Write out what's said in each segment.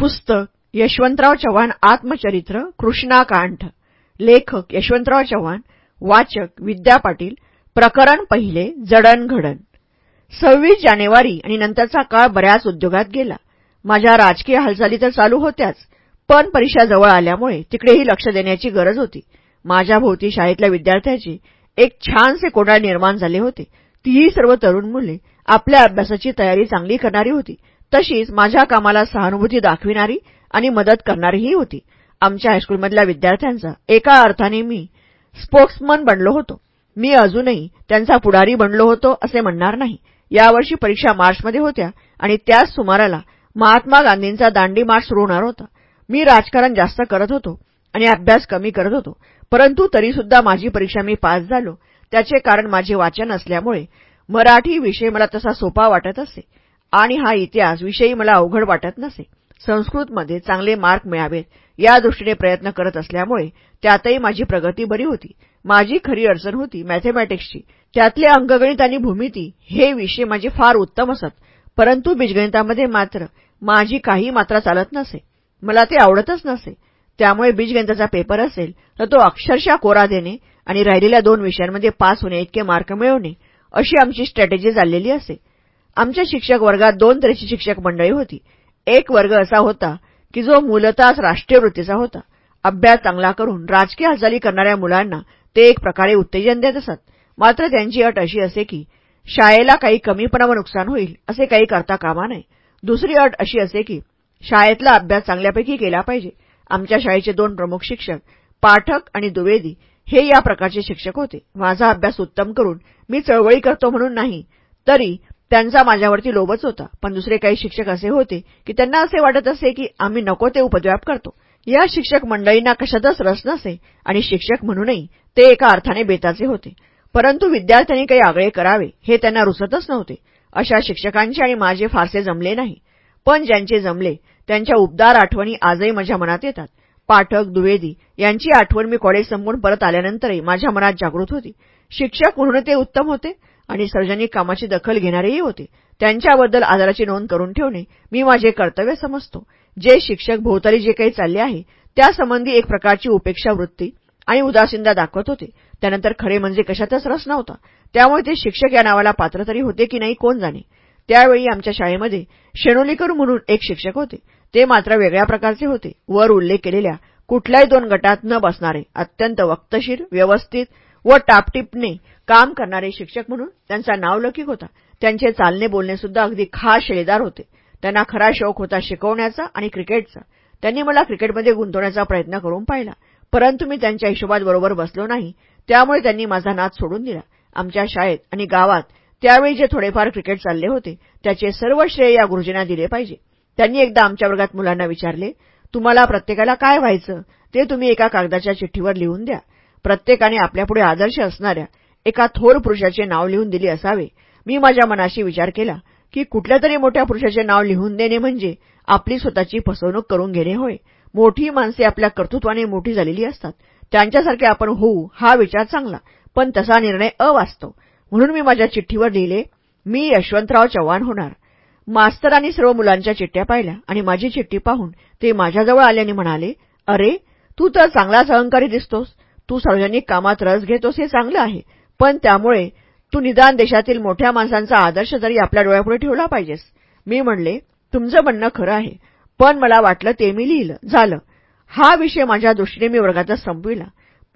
पुस्तक यशवंतराव चव्हाण आत्मचरित्र कृष्णाकांठ लेखक यशवंतराव चव्हाण वाचक विद्या पाटील प्रकरण पहिले जडणघडण सव्वीस जानेवारी आणि नंतरचा काळ बऱ्याच उद्योगात गेला. माझ्या राजकीय हालचाली तर चालू होत्याच पण परीक्षा जवळ आल्यामुळे तिकडेही लक्ष देण्याची गरज होती. माझ्या भोवती शाळेतल्या विद्यार्थ्याचे एक छानसे कोडाळ निर्माण झाले होते. तीही सर्व तरुण मुले आपल्या अभ्यासाची तयारी चांगली करणारी होती. तशीच माझ्या कामाला सहानुभूती दाखविणारी आणि मदत करणारीही होती. आमच्या हायस्कूलमधल्या विद्यार्थ्यांचा एका अर्थाने मी स्पोक्समन बनलो होतो. मी अजूनही त्यांचा पुढारी बनलो होतो असे म्हणणार नाही. यावर्षी परीक्षा मार्चमध्ये होत्या आणि त्याच सुमाराला महात्मा गांधींचा दांडी मार्च सुरू होणार होता. मी राजकारण जास्त करत होतो आणि अभ्यास कमी करत होतो. परंतु तरीसुद्धा माझी परीक्षा मी पास झालो. त्याचे कारण माझे वाचन असल्यामुळे मराठी विषय मला तसा सोपा वाटत असे. आणि हा इतिहास विषयी मला अवघड वाटत नसे. संस्कृतमध्ये चांगले मार्क मिळावेत या दृष्टीने प्रयत्न करत असल्यामुळे त्यातही माझी प्रगती बरी होती. माझी खरी अडचण होती मॅथेमॅटिक्सची. त्यातले अंकगणित आणि भूमिती हे विषय माझे फार उत्तम असत परंतु बीजगणितामध्ये मात्र माझी काही मात्रा चालत नसे. मला ते आवडतच नसे. त्यामुळे बीजगणिताचा पेपर असेल तर तो अक्षरशः कोरा देणे आणि राहिलेल्या दोन विषयांमध्ये पास होणे इतके मार्क मिळवणे अशी आमची स्ट्रॅटेजी चाललेली असे. आमच्या शिक्षक वर्गात दोन तऱ्हेची शिक्षक मंडळी होती. एक वर्ग असा होता की जो मूलतःच राष्ट्रीय वृत्तीचा होता. अभ्यास चांगला करून राजकीय हालचाली करणाऱ्या मुलांना ते एक प्रकारे उत्तेजन देत असत. मात्र त्यांची अट अशी असे की शाळेला काही कमीपणा व नुकसान होईल असे काही करता कामा नये. दुसरी अट अशी असे की शाळेतला अभ्यास चांगल्यापैकी केला पाहिजे. आमच्या शाळेचे दोन प्रमुख शिक्षक पाठक आणि द्विवेदी हे या प्रकारचे शिक्षक होते. माझा अभ्यास उत्तम करून मी चळवळी करतो म्हणून नाही तरी त्यांचा माझ्यावरती लोभच होता. पण दुसरे काही शिक्षक असे होते की त्यांना असे वाटत असे की आम्ही नको ते उपद्व्याप करतो. या शिक्षक मंडळींना कशातच रस नसे आणि शिक्षक म्हणूनही ते एका अर्थाने बेताचे होते. परंतु विद्यार्थ्यांनी काही आगळे करावे हे त्यांना रुसतच नव्हते. अशा शिक्षकांचे आणि माझे फारसे जमले नाही. पण ज्यांचे जमले त्यांच्या उबदार आठवणी आजही माझ्या मनात येतात. पाठक द्विवेदी यांची आठवण मी कॉलेज संपून परत आल्यानंतरही माझ्या मनात जागृत होती. शिक्षक म्हणून ते उत्तम होते. आणि सार्वजनिक कामाची दखल घेणारेही होते. त्यांच्याबद्दल आदराची नोंद करून ठेवणे मी माझे कर्तव्य समजतो. जे शिक्षक भोवताली जे काही चालले आहे त्यासंबंधी एक प्रकारची उपेक्षा वृत्ती आणि उदासीनता दाखवत होते. त्यानंतर खरे म्हणजे कशातच रस नव्हता. त्यामुळे ते शिक्षक या नावाला पात्र तरी होते की नाही कोण जाणे. त्यावेळी आमच्या शाळेमध्ये शेणोलीकर म्हणून एक शिक्षक होते. ते मात्र वेगळ्या प्रकारचे होते. वर उल्लेख केलेल्या कुठल्याही दोन गटात न बसणारे अत्यंत वक्तशीर व्यवस्थित व टापटिपने काम करणारे शिक्षक म्हणून त्यांचा नावलौकिक होता. त्यांचे चालणे बोलणे सुद्धा अगदी खास शेळीदार होते. त्यांना खरा शौक होता शिकवण्याचा आणि क्रिकेटचा. त्यांनी मला क्रिकेटमध्ये गुंतवण्याचा प्रयत्न करून पाहिला. परंतु मी त्यांच्या हिशोबात बरोबर बसलो नाही. त्यामुळे त्यांनी माझा नाद सोडून दिला. आमच्या शाळेत आणि गावात त्यावेळी जे थोडेफार क्रिकेट चालले होते त्याचे सर्व श्रेय या गुरुजींना दिले पाहिजे. त्यांनी एकदा आमच्या वर्गात मुलांना विचारले तुम्हाला प्रत्येकाला काय व्हायचं? ते तुम्ही एका कागदाच्या चिठ्ठीवर लिहून द्या. प्रत्येकाने आपल्यापुढे आदर्श असणाऱ्या एका थोर पुरुषाचे नाव लिहून दिले असावे. मी माझ्या मनाशी विचार केला की कुठल्या तरी मोठ्या पुरुषाचे नाव लिहून देणे म्हणजे आपली स्वतःची फसवणूक करून घेणे होय. मोठी माणसे आपल्या कर्तृत्वाने मोठी झालेली असतात. त्यांच्यासारखे आपण होऊ हा विचार चांगला पण तसा निर्णय अवास्तव. म्हणून मी माझ्या चिठ्ठीवर लिहिले मी यशवंतराव चव्हाण होणार. मास्तरांनी सर्व मुलांच्या चिठ्ठ्या पाहिल्या आणि माझी चिठ्ठी पाहून ते माझ्याजवळ आल्याने म्हणाले अरे तू तर चांगलाच अहंकारी दिसतोस. तू सार्वजनिक कामात रस घेतोस हे चांगलं आहे. पण त्यामुळे तू निदान देशातील मोठ्या माणसांचा आदर्श तरी आपल्या डोळ्यापुढे ठेवला पाहिजेस. मी म्हणले तुमचं म्हणणं खरं आहे. पण मला वाटलं ते मी लिहिलं झालं. हा विषय माझ्या दृष्टीने मी वर्गातच संपविला.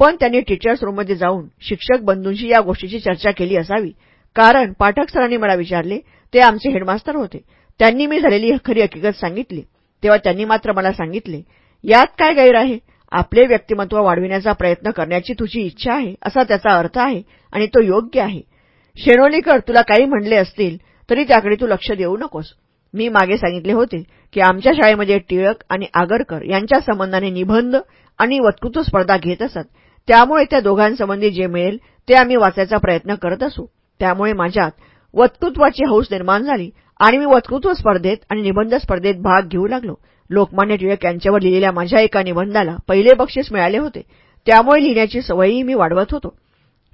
पण त्यांनी टीचर्स रूममध्ये जाऊन शिक्षक बंधूंशी या गोष्टीची चर्चा केली असावी. कारण पाठक सरांनी मला विचारले ते आमचे हेडमास्तर होते. त्यांनी मी झालेली खरी हकीकत सांगितली. तेव्हा त्यांनी मात्र मला सांगितले यात काय गैर आहे? आपले व्यक्तिमत्व वाढविण्याचा प्रयत्न करण्याची तुझी इच्छा आहे असा त्याचा अर्थ आहे आणि तो योग्य आहे. शेणोलीकर तुला काही म्हणले असतील तरी त्याकडे तू लक्ष देऊ नकोस. मी मागे सांगितले होते की आमच्या शाळेमध्ये टिळक आणि आगरकर यांच्या संबंधाने निबंध आणि वक्तृत्व स्पर्धा घेत असत. त्यामुळे त्या दोघांसंबंधी जे मिळेल ते आम्ही वाचायचा प्रयत्न करत असू. त्यामुळे माझ्यात वक्तृत्वाची हौस निर्माण झाली. आणि मी वक्तृत्व स्पर्धेत आणि निबंध स्पर्धेत भाग घेऊ लागलो. लोकमान्य टिळक यांच्यावर लिहिलेल्या माझ्या एका निबंधाला पहिले बक्षीस मिळाले होते. त्यामुळे लिहिण्याची सवयही मी वाढवत होतो.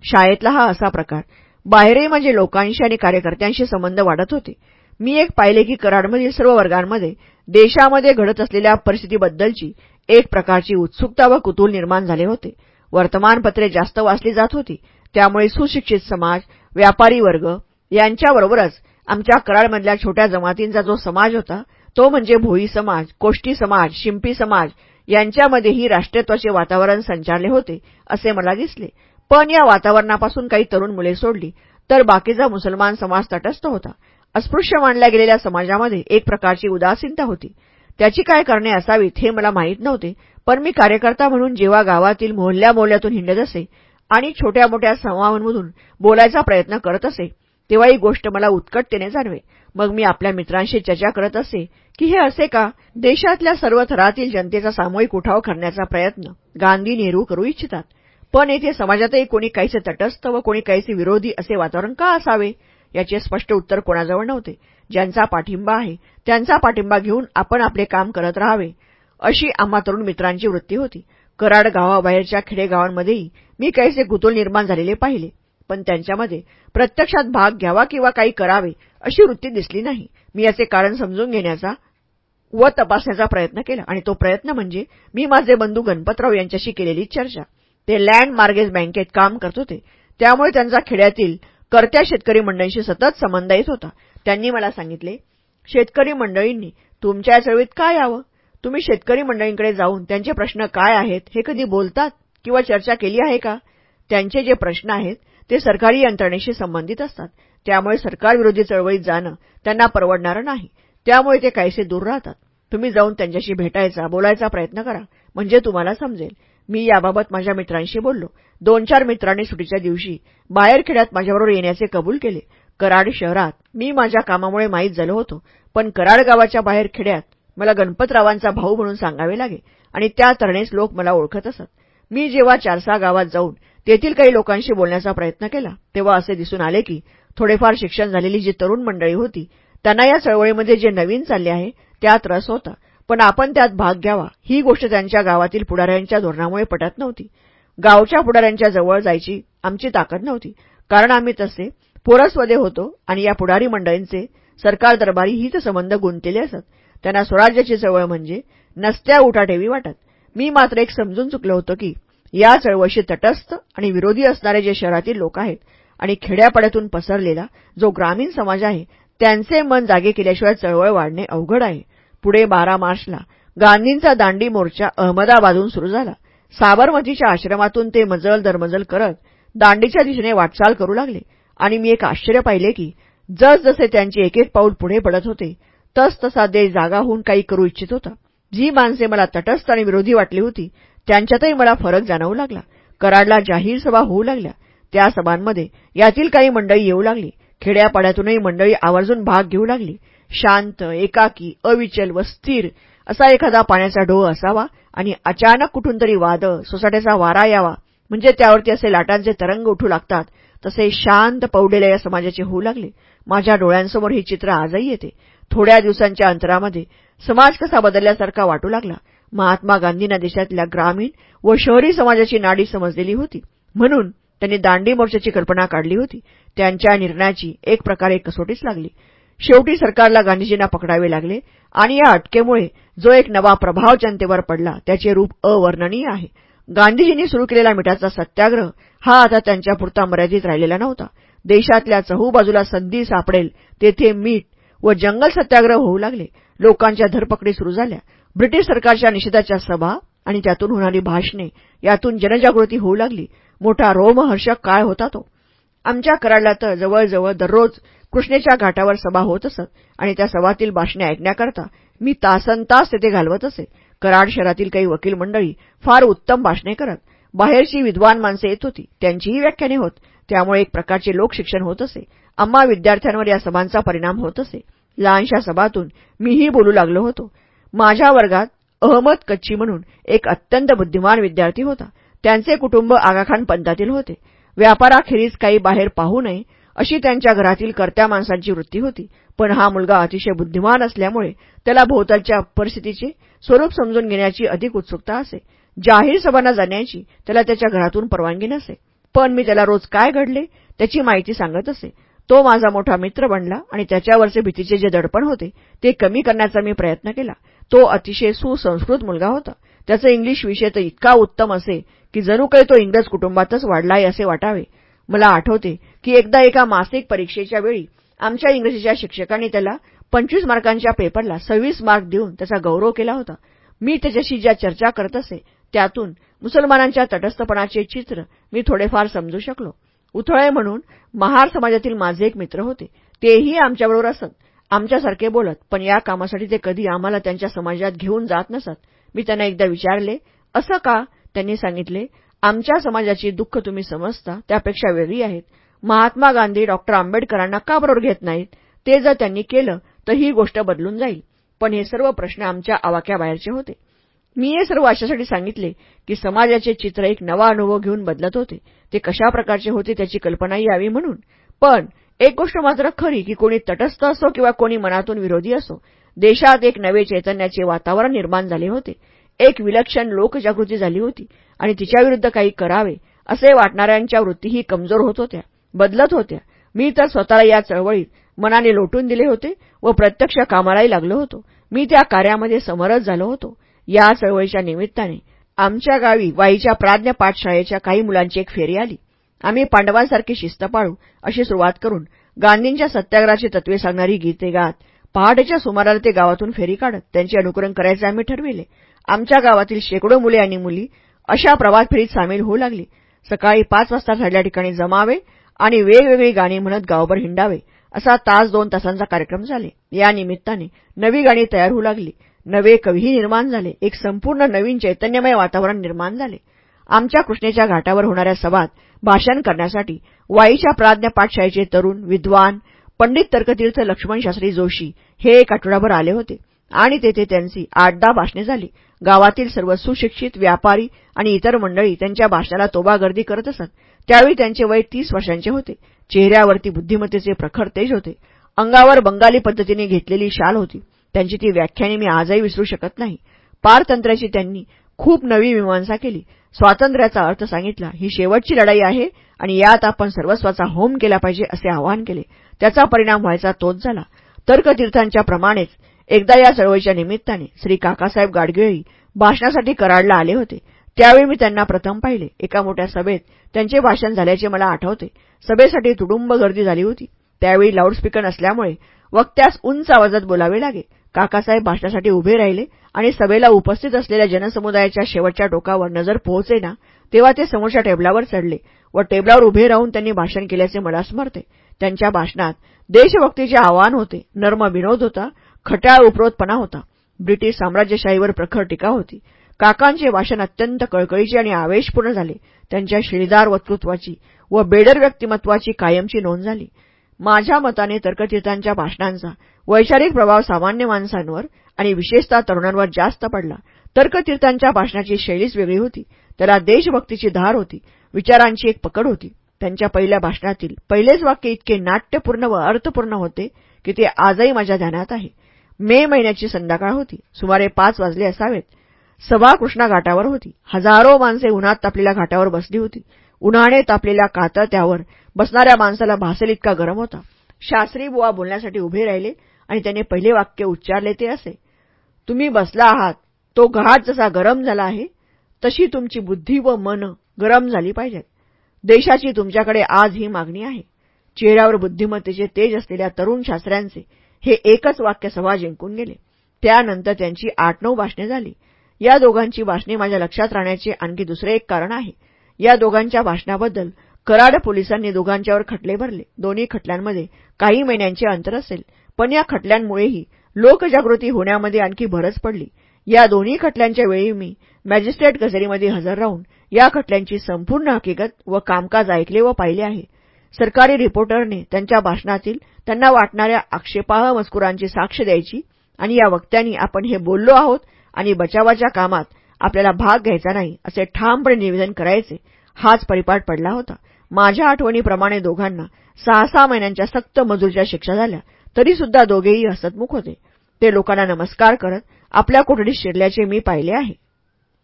शाळेतला हा असा प्रकार. बाहेरही माझे लोकांशी आणि कार्यकर्त्यांशी संबंध वाढत होते. मी एक पाहिले की कराडमधील सर्व वर्गांमध्ये देशामध्ये घडत असलेल्या परिस्थितीबद्दलची एक प्रकारची उत्सुकता व कुतूल निर्माण झाले होते. वर्तमानपत्रे जास्त वाचली जात होती. त्यामुळे सुशिक्षित समाज व्यापारी वर्ग यांच्याबरोबरच आमच्या कराडमधल्या छोट्या जमातींचा जो समाज होता तो म्हणजे भोई समाज कोष्टी समाज शिंपी समाज यांच्यामध्येही राष्ट्रत्वाचे वातावरण संचारले होते असे मला दिसले. पण या वातावरणापासून काही तरुण मुले सोडली तर बाकीचा मुसलमान समाज तटस्थ होता. अस्पृश्य मानल्या गेलेल्या समाजामध्ये एक प्रकारची उदासीनता होती. त्याची काय करणे असावीत हे मला माहीत नव्हते पण मी कार्यकर्ता म्हणून जेव्हा गावातील मोहल्ल्या मोहल्ल्यातून हिंडत असे आणि छोट्या मोठ्या समूहांमधून बोलायचा प्रयत्न करत असे तेव्हा ही गोष्ट मला उत्कटतेने जाणवे. मग मी आपल्या मित्रांशी चर्चा करत असे की हे असे का? देशातल्या सर्व थरातील जनतेचा सामूहिक उठाव करण्याचा प्रयत्न गांधी नेहरू करू इच्छितात. पण येथे समाजातही कोणी काहीसे तटस्थ व कोणी काहीसे विरोधी असे वातावरण का असावे? याचे स्पष्ट उत्तर कोणाजवळ नव्हते. ज्यांचा पाठिंबा आहे त्यांचा पाठिंबा घेऊन आपण आपले काम करत राहावे अशी आम्हा तरुण मित्रांची वृत्ती होती. कराड गावाबाहेरच्या खेडेगावांमध्येही मी काहीसे कुतूल निर्माण झालेले पाहिले. पण त्यांच्यामध्ये प्रत्यक्षात भाग घ्यावा किंवा काही करावे अशी वृत्ती दिसली नाही. मी याचे कारण समजून घेण्याचा व तपासण्याचा प्रयत्न केला आणि तो प्रयत्न म्हणजे मी माझे बंधू गणपतराव यांच्याशी केलेली चर्चा. ते लँड मार्गेज बँकेत काम करत होते. त्यामुळे त्यांचा खेड्यातील करत्या शेतकरी मंडळींशी सतत संबंध येत होता. त्यांनी मला सांगितले शेतकरी मंडळींनी तुमच्या चळवीत काय यावं? तुम्ही शेतकरी मंडळींकडे जाऊन त्यांचे प्रश्न काय आहेत हे कधी बोलतात किंवा चर्चा केली आहे का? त्यांचे जे प्रश्न आहेत ते सरकारी यंत्रणेशी संबंधित असतात. त्यामुळे सरकारविरोधी चळवळीत जाणं त्यांना परवडणारं नाही. त्यामुळे ते काहीसे दूर राहतात. तुम्ही जाऊन त्यांच्याशी भेटायचा बोलायचा प्रयत्न करा. म्हणजे तुम्हाला समजेल. मी याबाबत माझ्या मित्रांशी बोललो. दोन चार मित्रांनी सुटीच्या दिवशी बाहेर खेड्यात माझ्याबरोबर येण्याचे कबूल केले. कराड शहरात मी माझ्या कामामुळे माहीत झालो होतो. पण कराड गावाच्या बाहेर खेड्यात मला गणपतरावांचा भाऊ म्हणून सांगावे लागे आणि त्या तरणेच लोक मला ओळखत असत. मी जेव्हा चारसा गावात जाऊन तेथील काही लोकांशी बोलण्याचा प्रयत्न केला. तेव्हा असे दिसून आले की थोडेफार शिक्षण झालेली जी तरुण मंडळी होती त्यांना या चळवळीमध्ये जे नवीन चालले आहे त्यात रस होता. पण आपण त्यात भाग घ्यावा. ही गोष्ट त्यांच्या गावातील पुढाऱ्यांच्या धोरणामुळे पटत नव्हती. गावच्या पुढाऱ्यांच्या जवळ जायची आमची ताकद नव्हती. कारण आम्ही तसे पोरसमध्ये होतो आणि या पुढारी मंडळींचे सरकार दरबारी हित संबंध गुंतलेले असत. त्यांना स्वराज्याची चळवळ म्हणजे नसत्या उठाठेवी वाटत. मी मात्र एक समजून चुकलो होतो की या चळवळीशी तटस्थ आणि विरोधी असणारे जे शहरातील लोक आहेत आणि खेड्यापाड्यातून पसरलेला जो ग्रामीण समाज आहे त्यांचे मन जागे केल्याशिवाय चळवळ वाढणे अवघड आहे. पुढे बारा मार्चला गांधींचा दांडी मोर्चा अहमदाबादहून सुरू झाला. साबरमतीच्या आश्रमातून ते मजल दरमजल करत दांडीच्या दिशेने वाटचाल करू लागले. आणि मी एक आश्चर्य पाहिले की जसजसे त्यांचे एक एक पाऊल पुढे पडत होते तसतसा देश जागा होऊन काही करू इच्छित होता. जी माणसे मला तटस्थ आणि विरोधी वाटली होती त्यांच्यातही मला फरक जाणवू लागला. कराडला जाहीर सभा होऊ लागल्या. त्या सभांमध्ये यातील काही मंडळी येऊ लागली. खेड्यापाड्यातूनही मंडळी आवर्जून भाग घेऊ लागली. शांत एकाकी अविचल व स्थिर असा एखादा पाण्याचा डोह असावा आणि अचानक कुठून तरी वादळ सोसाट्याचा वारा यावा म्हणजे त्यावरती असे लाटांचे तरंग उठू लागतात तसे शांत पौडेल्या या समाजाचे होऊ लागले. माझ्या डोळ्यांसमोर ही चित्र आजही येते. थोड्या दिवसांच्या अंतरामध्ये समाज कसा बदलल्यासारखा वाटू लागला. महात्मा गांधींना देशातल्या ग्रामीण व शहरी समाजाची नाडी समजलेली होती. म्हणून त्यांनी दांडी मोर्चाची कल्पना काढली होती. त्यांच्या निर्णयाची एक प्रकारे कसोटीच लागली. शेवटी सरकारला गांधीजींना पकडावे लागले आणि या अटकेमुळे जो एक नवा प्रभाव जनतेवर पडला त्याचे रूप अवर्णनीय आहे. गांधीजींनी सुरू केलेला मिठाचा सत्याग्रह हा आता त्यांच्यापुरता मर्यादित राहिलेला नव्हता. देशातल्या चहूबाजूला संधी सापडेल तेथे मीठ व जंगल सत्याग्रह होऊ लागले. लोकांच्या धरपकडी सुरू झाल्या. ब्रिटिश सरकारच्या निषेधाच्या सभा आणि त्यातून होणारी भाषणे यातून जनजागृती होऊ लागली. मोठा रोमहर्षक काळ होता तो. आमच्या कराडला तर जवळजवळ दररोज कृष्णेच्या घाटावर सभा होत असत आणि त्या सभातील भाषणे ऐकण्याकरता मी तासन तास तेथे घालवत असे. कराड शहरातील काही वकील मंडळी फार उत्तम भाषणे करत. बाहेरची विद्वान माणसे येत होती. त्यांचीही व्याख्याने होत. त्यामुळे एक प्रकारचे लोकशिक्षण होत असे. आम्हा विद्यार्थ्यांवर या सभांचा परिणाम होत असे. लहानशा सभातून मीही बोलू लागलो होतो. माझ्या वर्गात अहमद कच्ची म्हणून एक अत्यंत बुद्धिमान विद्यार्थी होता. त्यांचे कुटुंब आगाखान पंथातील होते. व्यापाराखेरीज काही बाहेर पाहू नये अशी त्यांच्या घरातील कर्त्या माणसांची वृत्ती होती. पण हा मुलगा अतिशय बुद्धिमान असल्यामुळे त्याला भोवतालच्या परिस्थितीचे स्वरूप समजून घेण्याची अधिक उत्सुकता असे. जाहीर सभांना जाण्याची त्याला त्याच्या घरातून परवानगी नसे. पण मी त्याला रोज काय घडले त्याची माहिती सांगत असे. तो माझा मोठा मित्र बनला आणि त्याच्यावरचे भीतीचे जे दडपण होते ते कमी करण्याचा मी प्रयत्न केला. तो अतिशय सुसंस्कृत मुलगा होता. त्याचं इंग्लिश विषय तर इतका उत्तम असे की जणू काही तो इंग्रज कुटुंबातच वाढलाय असे वाटावे. मला आठवते की एकदा एका मासिक परीक्षेच्या वेळी आमच्या इंग्रजीच्या शिक्षकांनी त्याला पंचवीस मार्कांच्या पेपरला सव्वीस मार्क देऊन त्याचा गौरव केला होता. मी त्याच्याशी ज्या चर्चा करत असे त्यातून मुसलमानांच्या तटस्थपणाचे चित्र मी थोडेफार समजू शकलो. उथळे म्हणून महार समाजातील माझे एक मित्र होते. तेही आमच्याबरोबर असत. आमच्यासारखे बोलत पण या कामासाठी ते कधी आम्हाला त्यांच्या समाजात घेऊन जात नसत. मी त्यांना एकदा विचारले असं का? त्यांनी सांगितले आमच्या समाजाची दुःख तुम्ही समजता त्यापेक्षा वेगळी आहेत. महात्मा गांधी डॉक्टर आंबेडकरांना का बरोबर घेत नाहीत? ते जर त्यांनी केलं तर ही गोष्ट बदलून जाईल. पण हे सर्व प्रश्न आमच्या आवाक्याबाहेरचे होते. मी हे सर्व अशासाठी सांगितले की समाजाचे चित्र एक नवा अनुभव घेऊन बदलत होते. ते कशा प्रकारचे होते त्याची कल्पना यावी म्हणून. पण एक गोष्ट मात्र खरी की कोणी तटस्थ असो किंवा कोणी मनातून विरोधी असो देशात एक नवे चैतन्याचे वातावरण निर्माण झाले होते. एक विलक्षण लोकजागृती झाली होती आणि तिच्याविरुद्ध काही करावे असे वाटणाऱ्यांच्या वृत्तीही कमजोर होत होत्या बदलत होत्या. मी तर स्वतःला या चळवळीत मनाने लोटून दिले होते व प्रत्यक्ष कामालाही लागलो होतो. मी त्या कार्यामध्ये समरस झालो होतो. या चळवळीच्या निमित्ताने आमच्या गावी वाईच्या प्राज्ञ पाठशाळेच्या काही मुलांची एक फेरी आली. आम्ही पांडवांसारखी शिस्त पाळू अशी सुरुवात करून गांधींच्या सत्याग्रहाची तत्वे सांगणारी गीते गात पहाटेच्या सुमाराला ते गावातून फेरी काढत त्यांचे अनुकरण करायचे आम्ही ठरविले. आमच्या गावातील शेकडो मुले आणि मुली अशा प्रवास फेरीत सामील होऊ लागली. सकाळी पाच वाजता ठरल्या ठिकाणी जमावे आणि वेगवेगळी गाणी म्हणत गावभर हिंडावे असा तास दोन तासांचा कार्यक्रम झाले. या निमित्ताने नवी गाणी तयार होऊ लागली. नवे कवीही निर्माण झाले. एक संपूर्ण नवीन चैतन्यमय वातावरण निर्माण झाले. आमच्या कृष्णेच्या घाटावर होणाऱ्या सभात भाषण करण्यासाठी वाईच्या प्राज्ञ पाठशाळेचे तरुण विद्वान पंडित तर्कतीर्थ लक्ष्मणशास्त्री जोशी हे एक आठवडाभर आले होते. आणि तेथे त्यांची आठ दहा भाषणे झाली. गावातील सर्व सुशिक्षित व्यापारी आणि इतर मंडळी त्यांच्या भाषणाला तोबा गर्दी करत असत. त्यावेळी त्यांचे वय तीस वर्षांचे होते. चेहऱ्यावरती बुद्धिमत्तेचे प्रखर तेज होते. अंगावर बंगाली पद्धतीने घेतलेली शाल होती. त्यांची ती व्याख्याने मी आजही विसरू शकत नाही. पारतंत्र्याची त्यांनी खूप नवी मीमांसा केली. स्वातंत्र्याचा अर्थ सांगितला ही शेवटची लढाई आहे आणि यात आपण सर्वस्वाचा होम केला पाहिजे असे आवाहन केले. त्याचा परिणाम व्हायचा तोच झाला. तर्कतीर्थांच्या प्रमाणेच एकदा या चळवळीच्या निमित्ताने श्री काकासाहेब गाडगिळही भाषणासाठी कराडला आले होते. त्यावेळी मी त्यांना प्रथम पाहिले. एका मोठ्या सभेत त्यांचे भाषण झाल्याचे मला आठवते. सभेसाठी तुडुंब गर्दी झाली होती. त्यावेळी लाऊडस्पीकर नसल्यामुळे वक्त्यास उंच आवाजात बोलावे लागे. काकासाहेब भाषणासाठी उभे राहिले आणि सभेला उपस्थित असलेल्या जनसमुदायाच्या शेवटच्या टोकावर नजर पोहोचेना तेव्हा ते समोरच्या टेबलावर चढले व टेबलावर उभे राहून त्यांनी भाषण केल्याचे मला स्मरते. त्यांच्या भाषणात देशभक्तीचे आवाहन होते नर्म विनोद होता खट्याळ उपरोधपणा होता. ब्रिटिश साम्राज्यशाहीवर प्रखर टीका होती. काकांचे भाषण अत्यंत कळकळीचे आणि आवेशपूर्ण झाले. त्यांच्या शिळीदार वक्तृत्वाची व बेडर व्यक्तिमत्वाची कायमची नोंद झाली. माझ्या मताने तर्कतीर्थांच्या भाषणांचा वैचारिक प्रभाव सामान्य माणसांवर आणि विशेषतः तरुणांवर जास्त पडला. तर्कतीर्थांच्या भाषणाची शैलीच वेगळी होती. त्याला देशभक्तीची धार होती. विचारांची एक पकड होती. त्यांच्या पहिल्या भाषणातील पहिलेच वाक्य इतके नाट्यपूर्ण व अर्थपूर्ण होते की ते आजही माझ्या ध्यानात आहे. मे महिन्याची संध्याकाळ होती. सुमारे पाच वाजले असावेत. सभा कृष्णा घाटावर होती. हजारो माणसे उन्हात तापलेल्या घाटावर बसली होती. उन्हाने तापलेल्या कातळत्यावर बसणाऱ्या माणसाला भासेल इतका गरम होता. शास्त्री बुवा बोलण्यासाठी उभे राहिले आणि त्याने पहिले वाक्य उच्चारले ते असे. तुम्ही बसला आहात. तो घाट जसा गरम झाला आहे तशी तुमची बुद्धी व मन गरम झाली पाहिजेत. देशाची तुमच्याकडे आज ही मागणी आहे. चेहऱ्यावर बुद्धिमत्तेचे तेज असलेल्या तरुण शास्त्र्यांचे हे एकच वाक्य सभा जिंकून गेले. त्यानंतर त्यांची आठ नऊ भाषणे झाली. या दोघांची भाषणे माझ्या लक्षात राहण्याचे आणखी दुसरे एक कारण आहे. या दोघांच्या भाषणाबद्दल कराड पोलिसांनी दोघांच्यावर खटले भरले. दोन्ही खटल्यांमध्ये काही महिन्यांचे अंतर असेल. पण या खटल्यांमुळेही लोकजागृती होण्यामध्ये आणखी भरच पडली. या दोन्ही खटल्यांच्या वेळी मी मॅजिस्ट्रेट कचेरीमध्ये हजर राहून या खटल्यांची संपूर्ण हकीकत व कामकाज ऐकले व पाहिले आहे. सरकारी रिपोर्टरने त्यांच्या भाषणातील त्यांना वाटणाऱ्या आक्षेपाह मजकुरांची साक्ष द्यायची आणि या वक्त्यांनी आपण हे बोललो आहोत आणि बचावाच्या कामात आपल्याला भाग घ्यायचा नाही असे ठामपणे निवेदन करायचे हाच परिपाठ पडला होता. माझ्या आठवणीप्रमाणे दोघांना सहा सहा महिन्यांच्या सक्त मजुरीच्या शिक्षा झाल्या तरीसुद्धा दोघेही हसतमुख होते. ते लोकांना नमस्कार करत आपल्या कोठडीत शिरल्याचे मी पाहिले आहे.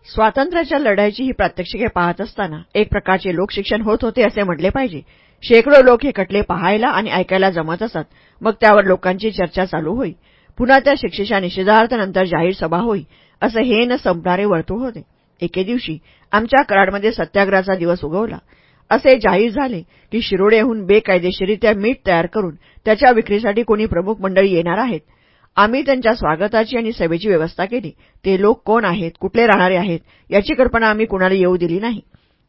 स्वातंत्र्याच्या लढाईची ही प्रात्यक्षिके पाहत असताना एक प्रकारचे लोकशिक्षण होत होते असे म्हटले पाहिजे. शेकडो लोक हे खटले पाहायला आणि ऐकायला जमत असत मग त्यावर लोकांची चर्चा चालू होई. पुन्हा त्या शिक्षेच्या निषेधार्थ नंतर जाहीर सभा होई. असं हे न संपणारे वर्तुळ होते. एके दिवशी आमच्या कराडमध्ये सत्याग्रहाचा दिवस उगवला. असे जाहीर झाले की शिरोडेहून बेकायदेशीरित्या मीठ तयार करून त्याच्या विक्रीसाठी कोणी प्रमुख मंडळी येणार आहेत. आम्ही त्यांच्या स्वागताची आणि सभेची व्यवस्था केली. ते लोक कोण आहेत कुठले राहणारे आहेत याची कल्पना आम्ही कुणाला येऊ दिली नाही.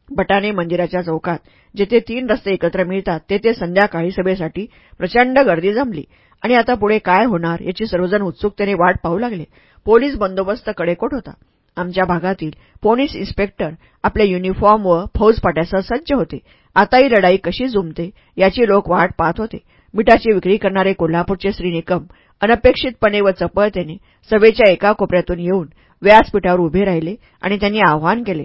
बटाणे मंदिराच्या चौकात जेथे तीन रस्ते एकत्र मिळतात तेथे संध्याकाळी सभेसाठी प्रचंड गर्दी जमली. आणि आता पुढे काय होणार याची सर्वजण उत्सुकतेने वाट पाहू लागले. पोलीस बंदोबस्त कडेकोट होता. आमच्या भागातील पोलीस इन्स्पेक्टर आपल्या युनिफॉर्म व फौजपाट्यासह सज्ज होते. आता ही लढाई कशी जुमते याची लोक वाट पाहत होते. मिठाची विक्री करणारे कोल्हापूरचे श्री निकम अनपेक्षितपणे व चपळतेने सभेच्या एका कोपऱ्यातून येऊन व्यासपीठावर उभे राहिले आणि त्यांनी आवाहन केले.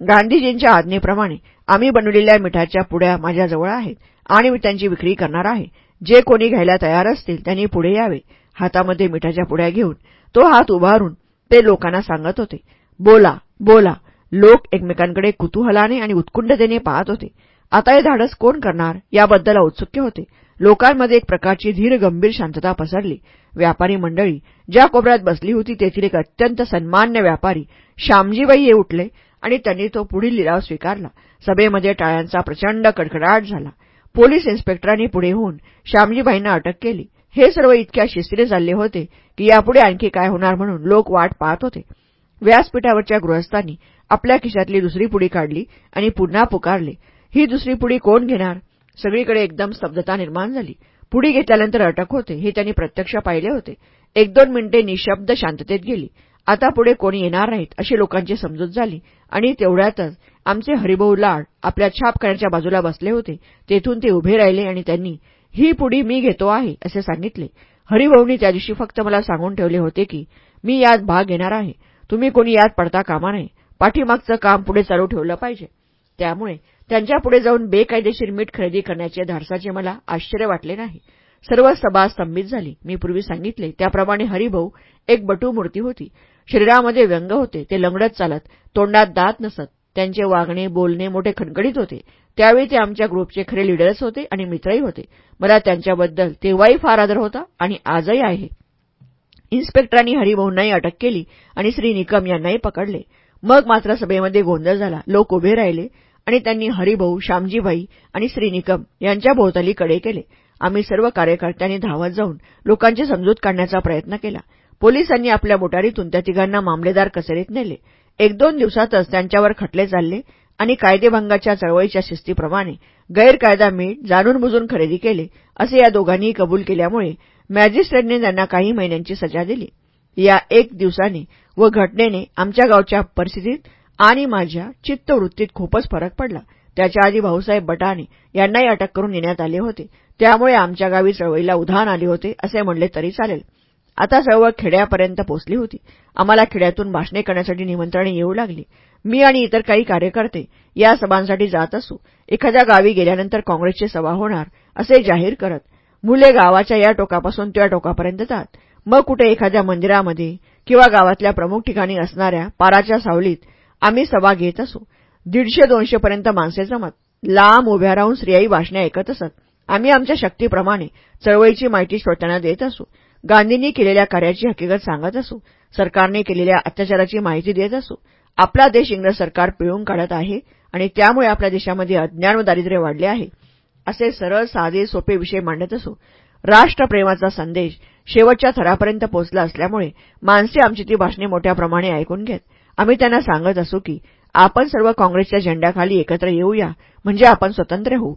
गांधीजींच्या आज्ञेप्रमाणे आम्ही बनवलेल्या मिठाच्या पुड्या माझ्याजवळ आहेत आणि मी त्यांची विक्री करणार आहे. जे कोणी घ्यायला तयार असतील त्यांनी पुढे यावे. हातामध्ये मिठाच्या पुड्या घेऊन तो हात उभारून ते लोकांना सांगत होते. बोला बोला. लोक एकमेकांकडे कुतूहलाने आणि उत्कुंडतेने पाहत होते. आता हे धाडस कोण करणार याबद्दल औत्सुक्य होते. लोकांमध्ये एक प्रकारची धीर गंभीर शांतता पसरली. व्यापारी मंडळी ज्या कोपऱ्यात बसली होती तेथील एक अत्यंत सन्मान्य व्यापारी श्यामजीबाई हे उठले आणि त्यांनी तो पुढील लिलाव स्वीकारला. सभेमध्ये टाळ्यांचा प्रचंड कडकडाट झाला. पोलीस इन्स्पेक्टरांनी पुढे होऊन श्यामजीबाईंना अटक केली. हे सर्व इतक्या शिस्तीने चालले होते की यापुढे आणखी काय होणार म्हणून लोक वाट पाहत होते. व्यासपीठावरच्या गृहस्थांनी आपल्या खिशातली दुसरी पुडी काढली आणि पुन्हा पुकारले. ही दुसरी पुडी कोण घेणार? सगळीकडे एकदम स्तब्धता निर्माण झाली. पुढी घेतल्यानंतर अटक होते. हे त्यांनी प्रत्यक्ष पाहिले होते. एक दोन मिनिटे निशब्द शांततेत गेली. आता पुढे कोणी येणार नाहीत अशी लोकांची समजूत झाली आणि तेवढ्यातच आमचे हरिभाऊ लाड आपल्या छाप करण्याच्या बाजूला बसले होते. तेथून ते उभे राहिले आणि त्यांनी ही पुढी मी घेतो आहे असे सांगितले. हरिभाऊंनी त्या दिवशी फक्त मला सांगून ठेवले होते की मी यात भाग घेणार आहे. तुम्ही कोणी यात पडता कामा नये. पाठीमागचं काम पुढे चालू ठेवलं पाहिजे. त्यामुळे त्यांच्यापुढे जाऊन बेकायदेशीर मीठ खरेदी करण्याचे धाडसाचे मला आश्चर्य वाटले नाही. सर्व सभा स्तंभित झाली. मी पूर्वी सांगितले त्याप्रमाणे हरिभाऊ एक बटू मूर्ती होती. शरीरामध्ये व्यंग होते ते लंगडत चालत तोंडात दात नसत. त्यांचे वागणे बोलणे मोठे खणखणीत होते. त्यावेळी ते आमच्या ग्रुपचे खरे लिडर्स होते आणि मित्रही होते. मला त्यांच्याबद्दल तेव्हाही फार आदर होता आणि आजही आहे. इन्स्पेक्टरांनी हरिभाऊंनाही अटक केली आणि श्री निकम यांनाही पकडले. मग मात्र सभेमध्ये गोंधळ झाला. लोक उभे राहिले आणि त्यांनी हरिभाऊ श्यामजीबाई आणि श्री निकम यांच्या भोवताली कडे केले. आम्ही सर्व कार्यकर्त्यांनी धावत जाऊन लोकांची समजूत काढण्याचा प्रयत्न केला. पोलिसांनी आपल्या मोटारीतून त्या तिघांना मामलेदार कचेरीत नेले. एक दोन दिवसातच त्यांच्यावर खटले चालले आणि कायदेभंगाच्या चळवळीच्या शिस्तीप्रमाणे गैरकायदा मीठ जाणून बुजून खरेदी केले असे या दोघांनीही कबूल केल्यामुळे मॅजिस्ट्रेटने त्यांना काही महिन्यांची सजा दिली. या एक दिवसाने व घटनेने आमच्या गावच्या परिस्थितीत आणि माझ्या चित्तवृत्तीत खूपच फरक पडला. त्याच्या आधी भाऊसाहेब बटाणे यांनाही अटक करून नेण्यात आले होते. त्यामुळे आमच्या गावी चळवळीला उधाण आले होते असे म्हणले तरी चालेल. आता चळवळ खेड्यापर्यंत पोचली होती. आम्हाला खेड्यातून भाषणे करण्यासाठी निमंत्रणे येऊ लागली. मी आणि इतर काही कार्यकर्ते या सभांसाठी जात असू. एखाद्या गावी गेल्यानंतर काँग्रेसची सभा होणार असे जाहीर करत. मुले गावाच्या या टोकापासून त्या टोकापर्यंत जात. मग कुठे एखाद्या मंदिरामध्ये किंवा गावातल्या प्रमुख ठिकाणी असणाऱ्या पाराच्या सावलीत आम्ही सभा घेत असू. दीडशे दोनशेपर्यंत माणसे जमत. लांब उभ्या राहून स्त्रियाही भाषणे ऐकत असत. आम्ही आमच्या शक्तीप्रमाणे चळवळीची माहिती श्रोत्यांना देत असू. गांधींनी केलेल्या कार्याची हकीकत सांगत असू सरकारने केलेल्या अत्याचाराची माहिती देत असू आपला देश इंग्रज सरकार पिळून काढत आहे आणि त्यामुळे आपल्या देशामध्ये अज्ञान व दारिद्र्य वाढले आहे असे सरळ साधे सोपे विषय मांडत असू राष्ट्रप्रेमाचा संदेश शेवटच्या थरापर्यंत पोहोचला असल्यामुळे माणसे आमची ती भाषणे मोठ्या प्रमाणे ऐकून घेत आम्ही त्यांना सांगत असू की आपण सर्व काँग्रेसच्या झेंड्याखाली एकत्र येऊया म्हणजे आपण स्वतंत्र होऊ.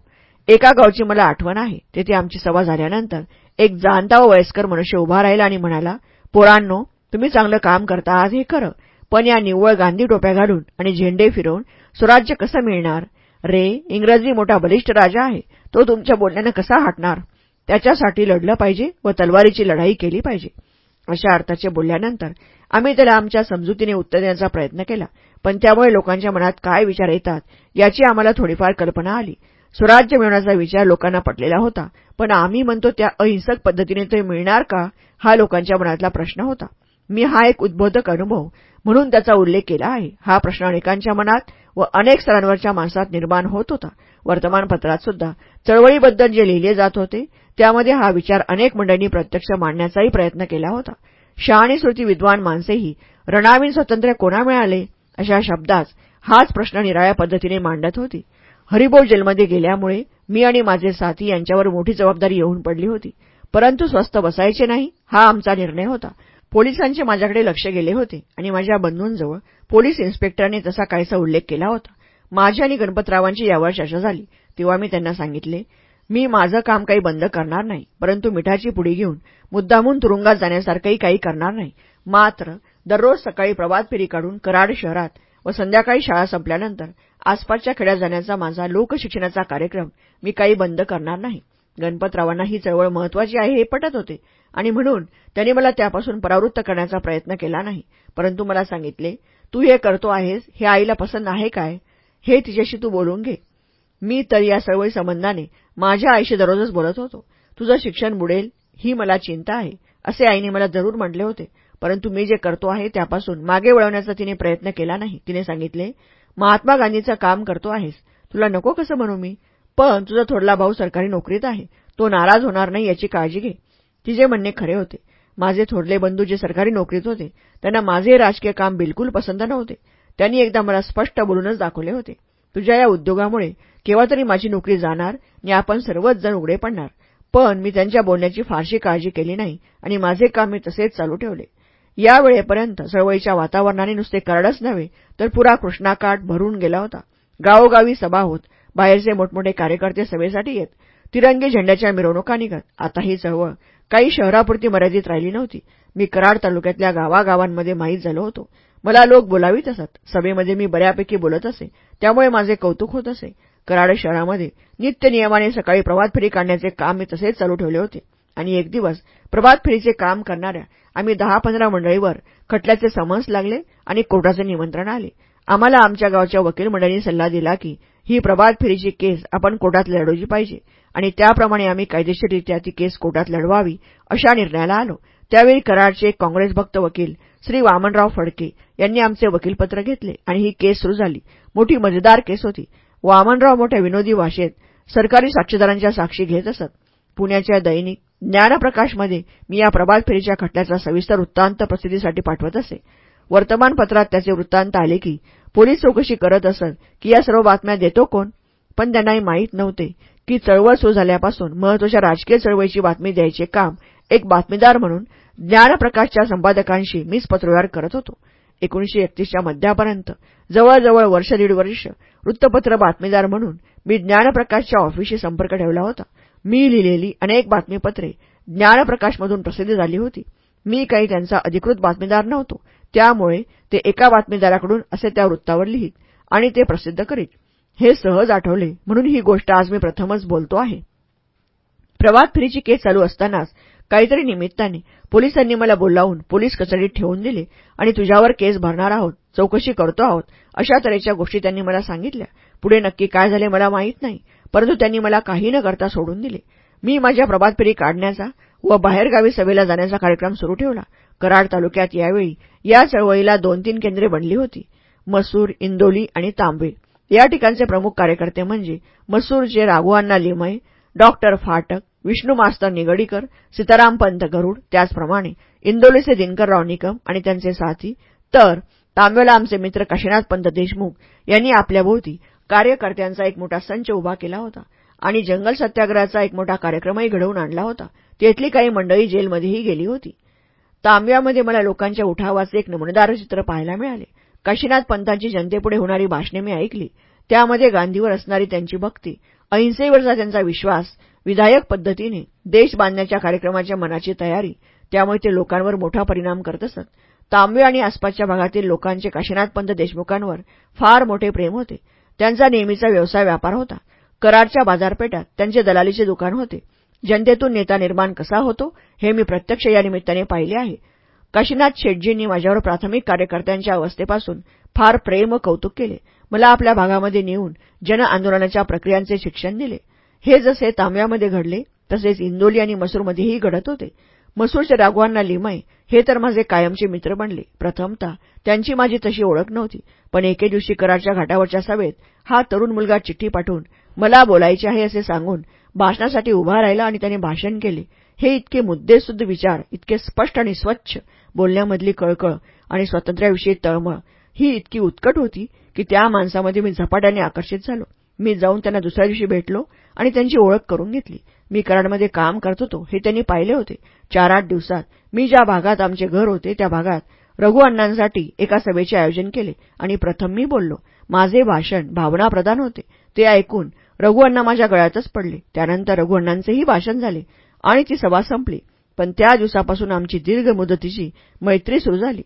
एका गावची मला आठवण आहे. तेथे आमची सभा झाल्यानंतर एक जाणता व वयस्कर मनुष्य उभा राहिला आणि म्हणाला पोरांनो तुम्ही चांगलं काम करता आज हे खरं. पण या निव्वळ गांधी टोप्या घालून आणि झेंडे फिरवून स्वराज्य कसं मिळणार? रे इंग्रजी मोठा बलिष्ठ राजा आहे. तो तुमच्या बोलण्यानं कसा हटणार? त्याच्यासाठी लढलं पाहिजे व तलवारीची लढाई केली पाहिजे. अशा अर्थाचे बोलल्यानंतर आम्ही त्याला आमच्या समजुतीने उत्तर देण्याचा प्रयत्न केला. पण त्यामुळे लोकांच्या मनात काय विचार येतात याची आम्हाला थोडीफार कल्पना आली. स्वराज्य मिळवण्याचा विचार लोकांना पटलेला होता. पण आम्ही म्हणतो त्या अहिंसक पद्धतीने ते मिळणार का हा लोकांच्या मनातला प्रश्न होता. मी हा एक उद्बोधक अनुभव म्हणून त्याचा उल्लेख केला आहे. हा प्रश्न अनेकांच्या मनात व अनेक स्तरांवरच्या माणसात निर्माण होत होता. वर्तमानपत्रात सुद्धा चळवळीबद्दल जे लिहिले जात होते त्यामध्ये हा विचार अनेक मंडळींनी प्रत्यक्ष मांडण्याचाही प्रयत्न केला होता. शहाणी श्रुती विद्वान माणसेही रणावीन स्वातंत्र्य कोणा मिळाले? अशा शब्दास हाच प्रश्न निराळ्या पद्धतीने मांडत होती. हरिभाऊ जेलमध्ये गेल्यामुळे मी आणि माझे साथी यांच्यावर मोठी जबाबदारी येऊन पडली होती. परंतु स्वस्थ बसायचे नाही हा आमचा निर्णय होता. पोलिसांचे माझ्याकडे लक्ष गेले होते आणि माझ्या बंधूंजवळ पोलीस इन्स्पेक्टरने तसा काहीसा उल्लेख केला होता. माझी आणि गणपतरावांची यावर चर्चा झाली. तेव्हा मी त्यांना सांगितले मी माझं काम काही बंद करणार नाही परंतु मिठाची पुडी घेऊन मुद्दामून तुरुंगात जाण्यासारखंही काही करणार नाही. मात्र दररोज सकाळी प्रभात फेरी काढून कराड शहरात व संध्याकाळी शाळा संपल्यानंतर आसपासच्या खेड्यात जाण्याचा माझा लोकशिक्षणाचा कार्यक्रम मी काही बंद करणार नाही. गणपतरावांना ही चळवळ महत्वाची आहे हे पटत होते आणि म्हणून त्यांनी मला त्यापासून परावृत्त करण्याचा प्रयत्न केला नाही. परंतु मला सांगितले तू हे करतो आहेस हे आईला पसंत आहे काय? हे तिच्याशी तू बोलून घे. मी तर या चळवळी संबंधाने माझ्या आईशी दररोजच बोलत होतो. तुझं शिक्षण बुडेल ही मला चिंता आहे असे आईने मला जरूर म्हटले होते. परंतु मी जे करतो आहे त्यापासून मागे वळवण्याचा तिने प्रयत्न केला नाही. तिने सांगितले महात्मा गांधीचं काम करतो आहेस. तुला नको कसं म्हणू मी? पण तुझा थोडला भाऊ सरकारी नोकरीत आहे. तो नाराज होणार नाही याची काळजी घे. तिचे म्हणणे खरे होते. माझे थोडले बंधू जे सरकारी नोकरीत होते त्यांना माझे राजकीय काम बिलकुल पसंत नव्हते. त्यांनी एकदा मला स्पष्ट बोलूनच दाखवले होते. तुझ्या या उद्योगामुळे केव्हा तरी माझी नोकरी जाणार आणि आपण सर्वच जण उघडे पडणार. पण मी त्यांच्या बोलण्याची फारशी काळजी केली नाही आणि माझे काम मी तसेच चालू ठेवले. या वेळेपर्यंत चळवळीच्या वातावरणाने नुसते करडच नव्हे तर पुरा कृष्णाकाठ भरून गेला होता. गावोगावी सभा होत बाहेरचे मोठमोठे कार्यकर्ते सभेसाठी येत तिरंगी झेंड्याच्या मिरवणुका निघत. आता ही चळवळ काही शहरापुरती मर्यादित राहिली नव्हती. मी कराड तालुक्यातल्या गावागावांमध्ये माहीत झालो होतो. मला लोक बोलावीत असत. सभेमध्ये मी बऱ्यापैकी बोलत असे. त्यामुळे माझे कौतुक होत असे. कराड शहरामध्ये नित्य नियमाने सकाळी प्रभात फेरी काढण्याचे काम मी तसेच चालू ठेवले होते. आणि एक दिवस प्रभात फेरीचे काम करणाऱ्या आम्ही दहा पंधरा मंडळीवर खटल्याचे समन्स लागले आणि कोर्टाचे निमंत्रण आले. आम्हाला आमच्या गावच्या वकील मंडळींनी सल्ला दिला की ही प्रभात फेरीची केस आपण कोर्टात लढवली पाहिजे आणि त्याप्रमाणे आम्ही कायदेशीररित्या ती केस कोर्टात लढवावी अशा निर्णयाला आलो. त्यावेळी कराडचे काँग्रेस भक्त वकील श्री वामनराव फडके यांनी आमचे वकीलपत्र घेतले आणि ही केस सुरू झाली. मोठी मजेदार केस होती. वामनराव मोठ्या विनोदी भाषेत सरकारी साक्षीदारांच्या साक्षी घेत असत. पुण्याच्या दैनिक ज्ञानप्रकाशमध्ये मी या प्रभात फेरीच्या खटल्याचा सविस्तर वृत्तांत प्रसिद्धीसाठी पाठवत असे. वर्तमानपत्रात त्याचे वृत्तांत आले की पोलीस चौकशी करत असत की या सर्व बातम्या देतो कोण? पण त्यांनाही माहीत नव्हते की चळवळ सुरू झाल्यापासून महत्त्वाच्या राजकीय चळवळीची बातमी द्यायचे काम एक बातमीदार म्हणून ज्ञानप्रकाशच्या संपादकांशी मीच पत्रव्यवहार करत होतो. एकोणीशे एकतीसच्या मध्यापर्यंत जवळजवळ वर्ष दीड वर्ष वृत्तपत्र बातमीदार म्हणून मी ज्ञानप्रकाशच्या ऑफिसशी संपर्क ठेवला होता. मी लिहिलेली अनेक बातमीपत्रे ज्ञानप्रकाशमधून प्रसिद्ध झाली होती. मी काही त्यांचा अधिकृत बातमीदार नव्हतो. त्यामुळे ते एका बातमीदाराकडून असे त्या वृत्तावर लिहित आणि ते प्रसिद्ध करीत. हे सहज आठवले म्हणून ही गोष्ट आज मी प्रथमच बोलतो आहे. प्रभात फेरीची केस चालू असतानाच काहीतरी निमित्ताने पोलिसांनी मला बोलावून पोलीस कचडीत ठेवून दिले आणि तुझ्यावर केस भरणार आहोत चौकशी करतो आहोत अशा तऱ्हेच्या गोष्टी त्यांनी मला सांगितल्या. पुढे नक्की काय झाले मला माहीत नाही. परंतु त्यांनी मला काही न करता सोडून दिले. मी माझ्या प्रभात फेरी काढण्याचा व बाहेरगावी सभेला जाण्याचा कार्यक्रम सुरू ठेवला. कराड तालुक्यात यावेळी या चळवळीला दोन तीन केंद्रे बनली होती. मसूर इंदोली आणि तांबे या ठिकाणचे प्रमुख कार्यकर्ते म्हणजे मसूरचे राघुअण्णा लिमय डॉक्टर फाटक विष्णू मास्तर निगडीकर सीताराम पंत गरुड त्याचप्रमाणे इंदोलीचे दिनकरराव निकम आणि त्यांचे साथी तर तांबेला आमचे मित्र काशीनाथ पंत देशमुख यांनी आपल्याभोवती कार्यकर्त्यांचा एक मोठा संच उभा केला होता आणि जंगल सत्याग्रहाचा एक मोठा कार्यक्रमही घडवून आणला होता. तेथली काही मंडळी जेलमध्येही गेली होती. तांब्यामध्ये मला लोकांच्या उठावाचे एक नमुनेदार चित्र पाहायला मिळाले. काशीनाथ पंतांची जनतेपुढे होणारी भाषणे मी ऐकली. त्यामध्ये गांधीवर असणारी त्यांची भक्ती अहिंसेवरचा त्यांचा विश्वास विधायक पद्धतीने देश बांधण्याच्या कार्यक्रमाच्या मनाची तयारी त्यामुळे ते लोकांवर मोठा परिणाम करत असत. तांबे आणि आसपासच्या भागातील लोकांचे काशीनाथ पंत देशमुखांवर फार मोठे प्रेम होते. त्यांचा नेहमीचा व्यवसाय व्यापार होता. कराडच्या बाजारपेठात त्यांचे दलालीचे दुकान होते. जनतेतून नेता निर्माण कसा होतो हे मी प्रत्यक्ष या निमित्ताने पाहिले आहे. काशीनाथ शेटजींनी माझ्यावर प्राथमिक कार्यकर्त्यांच्या अवस्थेपासून फार प्रेम व कौतुक केले. मला आपल्या भागामध्ये नेऊन जनआंदोलनाच्या प्रक्रियांचे शिक्षण दिले. हे जसे तांब्यामध्ये घडले तसेच इंदोली आणि मसूरमध्येही घडत होते. मसूरच्या राघवांना लिमय हे तर माझे कायमचे मित्र बनले. प्रथमतः त्यांची माझी तशी ओळख नव्हती पण एके दिवशी कराडच्या घाटावरच्या सभेत हा तरुण मुलगा चिठ्ठी पाठवून मला बोलायचे आहे असे सांगून भाषणासाठी उभा राहिला आणि त्याने भाषण केले. हे इतके मुद्देसुद्ध विचार इतके स्पष्ट आणि स्वच्छ बोलण्यामधली कळकळ आणि स्वातंत्र्याविषयी तळमळ ही इतकी उत्कट होती की त्या माणसामध्ये मी झपाट्याने आकर्षित झालो. मी जाऊन त्यांना दुसऱ्या दिवशी भेटलो आणि त्यांची ओळख करून घेतली. मी कराडमध्ये काम करत होतो हे त्यांनी पाहिले होते. चार आठ दिवसात मी ज्या भागात आमचे घर होते त्या भागात रघुअण्णांसाठी एका सभेचे आयोजन केले आणि प्रथम मी बोललो माझे भाषण भावनाप्रधान होते. ते ऐकून रघुअण्णा माझ्या गळ्यातच पडले. त्यानंतर रघुअण्णांचेही भाषण झाले आणि ती सभा संपली. पण त्या दिवसापासून आमची दीर्घ मुदतीची मैत्री सुरू झाली.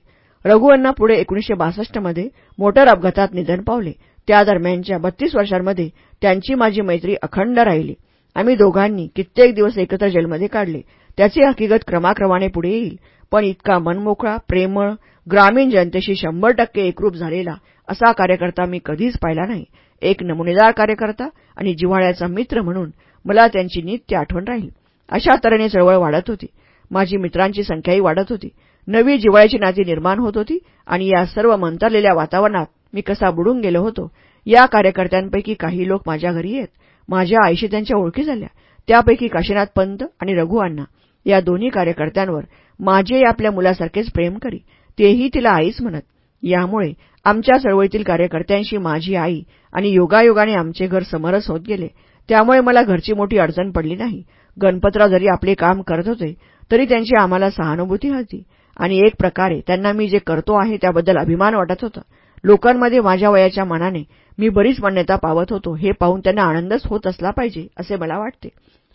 रघुअण्णा पुढे एकोणीशे बासष्टमध्ये मोटर अपघातात निधन पावले. त्या दरम्यानच्या बत्तीस वर्षांमध्ये त्यांची माझी मैत्री अखंड राहिली. आम्ही दोघांनी कित्येक दिवस एकत्र जेलमध्ये काढले. त्याची हकीकत क्रमाक्रमाने पुढे येईल. पण इतका मनमोकळा प्रेमळ ग्रामीण जनतेशी शंभर टक्के एकरूप झालेला असा कार्यकर्ता मी कधीच पाहिला नाही. एक नमुनेदार कार्यकर्ता आणि जिव्हाळ्याचा मित्र म्हणून मला त्यांची नित्य आठवण राहील. अशा तऱ्हेने चळवळ वाढत होती. माझी मित्रांची संख्याही वाढत होती. नवी जिव्हाळ्याची नाती निर्माण होत होती आणि या सर्व मंतरलेल्या वातावरणात मी कसा बुडून गेलो होतो या कार्यकर्त्यांपैकी काही लोक माझ्या घरी येत. माझ्या आईशी त्यांच्या ओळखी झाल्या. त्यापैकी काशीनाथ पंत आणि रघु अण्णा या दोन्ही कार्यकर्त्यांवर माझे आपल्या मुलासारखेच प्रेम करी. तेही तिला आईच म्हणत. यामुळे आमच्या चळवळीतील कार्यकर्त्यांशी माझी आई आणि योगायोगाने आमचे घर समरस होत गेले. त्यामुळे मला घरची मोठी अडचण पडली नाही. गणपतराव जरी आपले काम करत होते तरी त्यांची आम्हाला सहानुभूती होती. आणि एक प्रकारे त्यांना मी जे करतो आहे त्याबद्दल अभिमान वाटत होता. लोकांमध्ये माझ्या वयाच्या मनाने मी बरीच मान्यता पावत होतो. हे पाहून त्यांना आनंदच होत असला पाहिजे असे मला वाटते.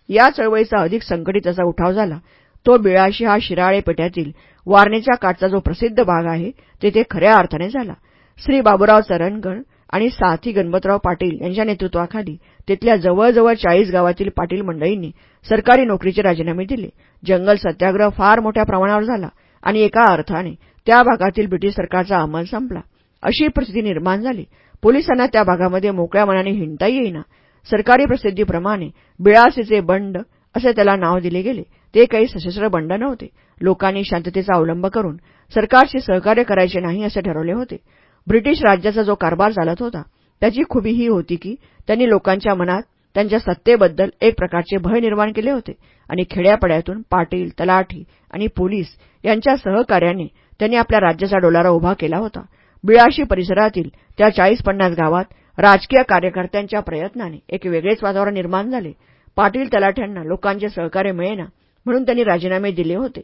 या चळवळीचा अधिक संकटीत असा उठाव झाला. तो बिळाशी हा शिराळे पेट्यातील वारणेच्या काठचा जो प्रसिद्ध भाग आहे तेथे खऱ्या अर्थाने झाला. श्री बाबूराव चरणगड आणि साथी गणपतराव पाटील यांच्या नेतृत्वाखाली तिथल्या जवळजवळ चाळीस गावातील पाटील मंडळींनी सरकारी नोकरीचे राजीनामे दिले. जंगल सत्याग्रह फार मोठ्या प्रमाणावर झाला आणि एका अर्थाने त्या भागातील ब्रिटिश सरकारचा अंमल संपला. अशी परिस्थिती निर्माण झाली. पोलिसांना त्या भागामध्ये मोकळ्या मनाने हिंडता येईना. सरकारी प्रसिद्धीप्रमाणे बिळासीचे बंड असे त्याला नाव दिले गेले. ते काही सशस्त्र बंड नव्हते. लोकांनी शांततेचा अवलंब करून सरकारशी सहकार्य करायचे नाही असे ठरवले होते. ब्रिटिश राज्याचा जो कारभार चालत होता त्याची खुबी ही होती की त्यांनी लोकांच्या मनात त्यांच्या सत्तेबद्दल एक प्रकारचे भय निर्माण केले होते आणि खेड्यापड्यातून पाटील तलाठी आणि पोलीस यांच्या सहकार्याने त्यांनी आपल्या राज्याचा डोलारा उभा केला होता. बिळाशी परिसरातील त्या चाळीस पन्नास गावात राजकीय कार्यकर्त्यांच्या प्रयत्नाने एक वेगळेच वातावरण निर्माण झाले. पाटील तलाठ्यांना लोकांचे सहकार्य मिळेना म्हणून त्यांनी राजीनामे दिले होते.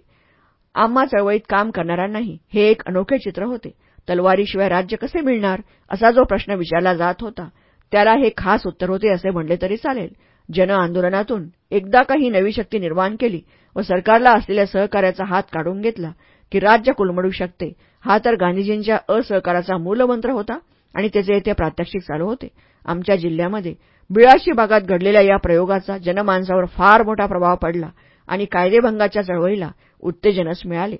आम्हा चळवळीत काम करणाऱ्यांनाही हे एक अनोखे चित्र होते. तलवारीशिवाय राज्य कसे मिळणार असा जो प्रश्न विचारला जात होता त्याला हे खास उत्तर होते असे म्हणले तरी चालेल. जन आंदोलनातून एकदा काही नवी शक्ती निर्माण केली व सरकारला असलेल्या सहकार्याचा हात काढून घेतला की राज्य कुलमडू शकते हा तर गांधीजींच्या असहकाराचा मूलमंत्र होता आणि त्याचे येथे प्रात्यक्षिक चालू होते. आमच्या जिल्ह्यामध्ये बिळाशी भागात घडलेल्या या प्रयोगाचा जनमानसावर फार मोठा प्रभाव पडला आणि कायदेभंगाच्या चळवळीला उत्तेजनच मिळाले.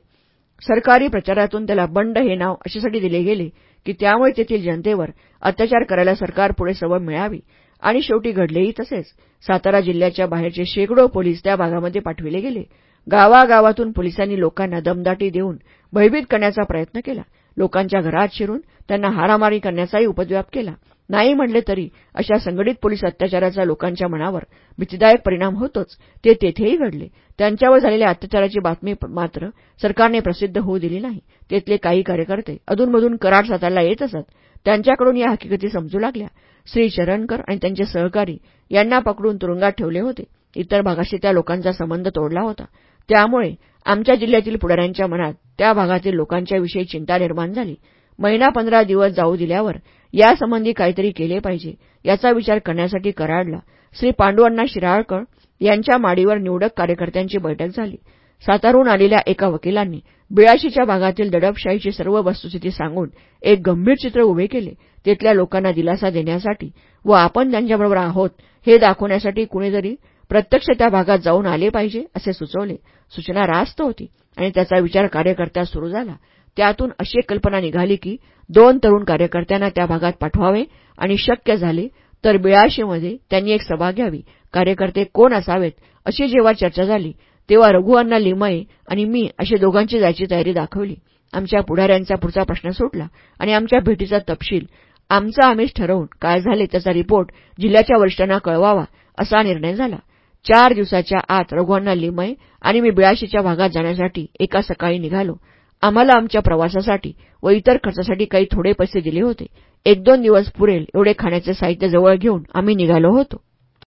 सरकारी प्रचारातून त्याला बंड हे नाव अशासाठी दिले गेले की त्यामुळे तेथील जनतेवर अत्याचार करायला सरकार पुढे सवय मिळावी. आणि शेवटी घडलेही तसेच. सातारा जिल्ह्याच्या बाहेरचे शेकडो पोलीस त्या भागामध्ये पाठविले गेले. गावागावातून पोलिसांनी लोकांना दमदाटी देऊन भयभीत करण्याचा प्रयत्न केला. लोकांच्या घरात शिरून त्यांना हारामारी करण्याचाही उपद्व्याप केला. नाही म्हणले तरी अशा संघटित पोलीस अत्याचाराचा लोकांच्या मनावर भीतीदायक परिणाम होतोच. ते तेथेही घडले. त्यांच्यावर झालेल्या अत्याचाराची बातमी मात्र सरकारने प्रसिद्ध होऊ दिली नाही. तेथले काही कार्यकर्ते अधूनमधून कराड सातारला येत असत. त्यांच्याकडून या हकीकती समजू लागल्या. श्री शरणकर आणि त्यांचे सहकारी यांना पकडून तुरुंगात ठेवले होते. इतर भागाशी त्या लोकांचा संबंध तोडला होता. त्यामुळे आमच्या जिल्ह्यातील पुढाऱ्यांच्या मनात त्या भागातील लोकांच्याविषयी चिंता निर्माण झाली. महिना पंधरा दिवस जाऊ दिल्यावर यासंबंधी काहीतरी केले पाहिजे याचा विचार करण्यासाठी कराडला. श्री पांडुअण्णा शिराळकर यांच्या माडीवर निवडक कार्यकर्त्यांची बैठक झाली. सातारून आलेल्या एका वकिलांनी बिळाशीच्या भागातील दडपशाहीची सर्व वस्तुस्थिती सांगून एक गंभीर चित्र उभे केले. तिथल्या लोकांना दिलासा देण्यासाठी व आपण त्यांच्याबरोबर आहोत हे दाखवण्यासाठी कुणीतरी प्रत्यक्ष त्या भागात जाऊन आले पाहिजे असे सुचवले. सूचना रास्त होती. आणि त्याचा विचार कार्यकर्त्यास सुरू झाला. त्यातून अशी कल्पना निघाली की दोन तरुण कार्यकर्त्यांना त्या भागात पाठवावे आणि शक्य झाले तर बिळाशीमध्ये त्यांनी एक सभा घ्यावी. कार्यकर्ते कोण असावेत अशी जेव्हा चर्चा झाली तेव्हा रघुअण्णा लिमये आणि मी अशी दोघांची जायची तयारी दाखवली. आमच्या पुढाऱ्यांचा पुढचा प्रश्न सुटला आणि आमच्या भेटीचा तपशील आमचा आम्हीच ठरवून काय झाले त्याचा रिपोर्ट जिल्ह्याच्या वरिष्ठांना कळवावा असा निर्णय झाला. चार दिवसाच्या आत रघुअण्णा लिमय आणि मी बिळाशीच्या भागात जाण्यासाठी एका सकाळी निघालो. आम्हाला आमच्या प्रवासासाठी व इतर खर्चासाठी काही थोडे पैसे दिले होते. एक दोन दिवस पुरेल एवढे खाण्याचे साहित्य जवळ घेऊन आम्ही निघालो होतो.